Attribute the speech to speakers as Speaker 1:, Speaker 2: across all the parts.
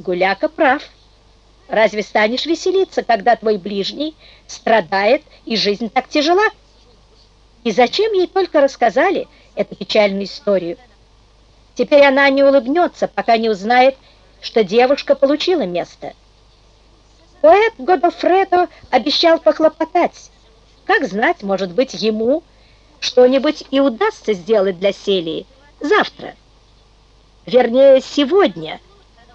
Speaker 1: Гуляка прав. Разве станешь веселиться, когда твой ближний страдает и жизнь так тяжела? И зачем ей только рассказали эту печальную историю? Теперь она не улыбнется, пока не узнает, что девушка получила место. Поэт Годофредо обещал похлопотать. Как знать, может быть, ему что-нибудь и удастся сделать для Селии завтра. Вернее, сегодня,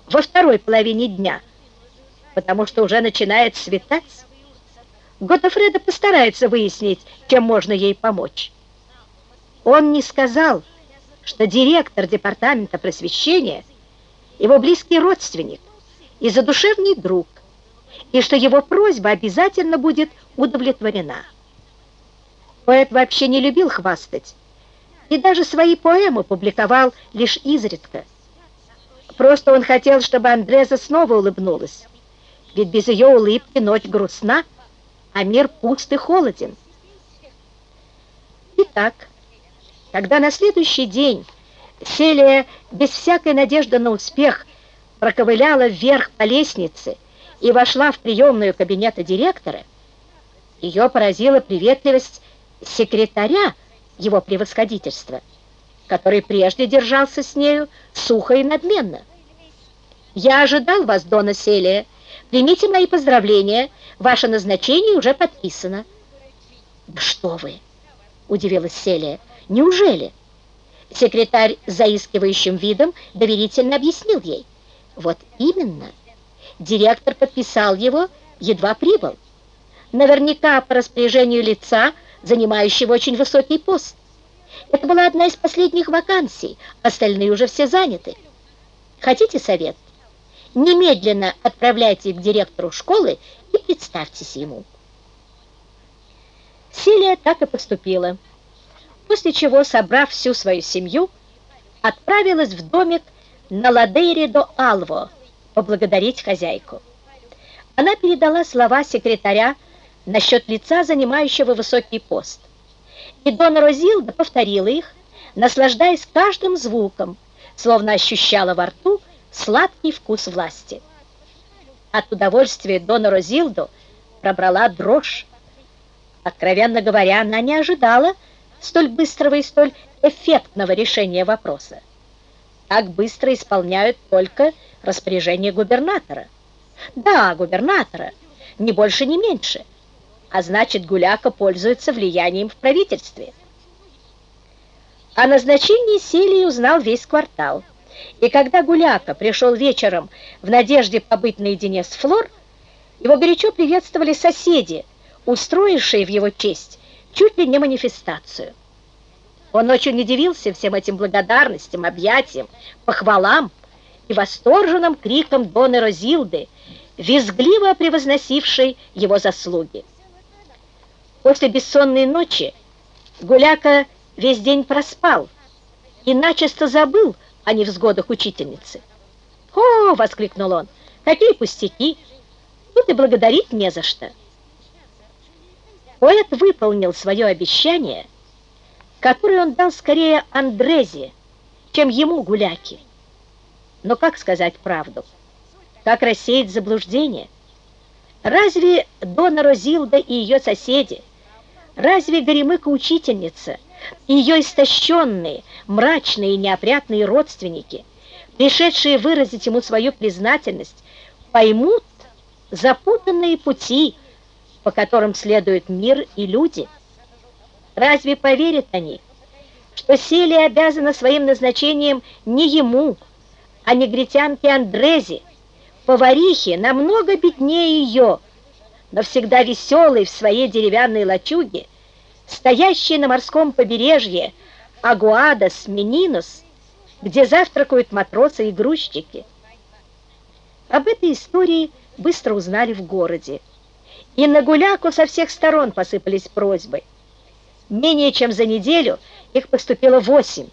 Speaker 1: во второй половине дня, потому что уже начинает светать. Годофредо постарается выяснить, чем можно ей помочь. Он не сказал, что директор департамента просвещения его близкий родственник и задушевный друг, и что его просьба обязательно будет удовлетворена. Поэт вообще не любил хвастать, и даже свои поэмы публиковал лишь изредка. Просто он хотел, чтобы Андреза снова улыбнулась, ведь без ее улыбки ночь грустна, а мир пуст и холоден. Итак, когда на следующий день Селия без всякой надежды на успех проковыляла вверх по лестнице и вошла в приемную кабинета директора, ее поразила приветливость секретаря его превосходительства, который прежде держался с нею сухо и надменно. «Я ожидал вас, Дона Селия. Примите мои поздравления. Ваше назначение уже подписано». «Да что вы!» — удивилась Селия. «Неужели?» Секретарь заискивающим видом доверительно объяснил ей. «Вот именно. Директор подписал его, едва прибыл. Наверняка по распоряжению лица, занимающего очень высокий пост. Это была одна из последних вакансий, остальные уже все заняты. Хотите совет? Немедленно отправляйте к директору школы и представьтесь ему. Селия так и поступила. После чего, собрав всю свою семью, отправилась в домик на Ладейре до Алво поблагодарить хозяйку. Она передала слова секретаря насчет лица, занимающего высокий пост. И Дона Розилда повторила их, наслаждаясь каждым звуком, словно ощущала во рту сладкий вкус власти. От удовольствия Дона Розилду пробрала дрожь. Откровенно говоря, она не ожидала столь быстрого и столь эффектного решения вопроса. Так быстро исполняют только распоряжение губернатора. Да, губернатора, ни больше, ни меньше – а значит, Гуляка пользуется влиянием в правительстве. О назначении Селии узнал весь квартал. И когда Гуляка пришел вечером в надежде побыть наедине с Флор, его горячо приветствовали соседи, устроившие в его честь чуть ли не манифестацию. Он очень удивился всем этим благодарностям, объятиям, похвалам и восторженным криком Доны Розилды, визгливо превозносившей его заслуги. После бессонной ночи Гуляка весь день проспал и начисто забыл о невзгодах учительницы. «О!» — воскликнул он. «Какие пустяки! Тут и благодарить не за что!» Поэт выполнил свое обещание, которое он дал скорее Андрезе, чем ему, Гуляке. Но как сказать правду? Как рассеять заблуждение? Разве Дона Розилда и ее соседи Разве Горемыка-учительница и ее истощенные, мрачные и неопрятные родственники, пришедшие выразить ему свою признательность, поймут запутанные пути, по которым следует мир и люди? Разве поверят они, что Селия обязана своим назначением не ему, а негритянке Андрезе, поварихе намного беднее ее, но всегда веселый в своей деревянной лачуге, стоящий на морском побережье Агуадас Менинус, где завтракают матросы и грузчики. Об этой истории быстро узнали в городе, и на Гуляку со всех сторон посыпались просьбы. Менее чем за неделю их поступило восемь.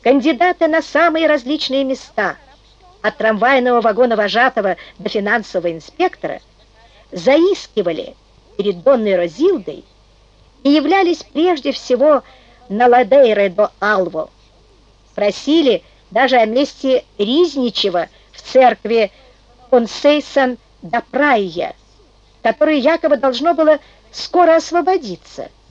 Speaker 1: Кандидаты на самые различные места, от трамвайного вагона вожатого до финансового инспектора – заискивали перед Донной Розилдой и являлись прежде всего на Ладейре до Алво. Просили даже о месте Ризничева в церкви Консейсан да Прайя, которое якобы должно было скоро освободиться –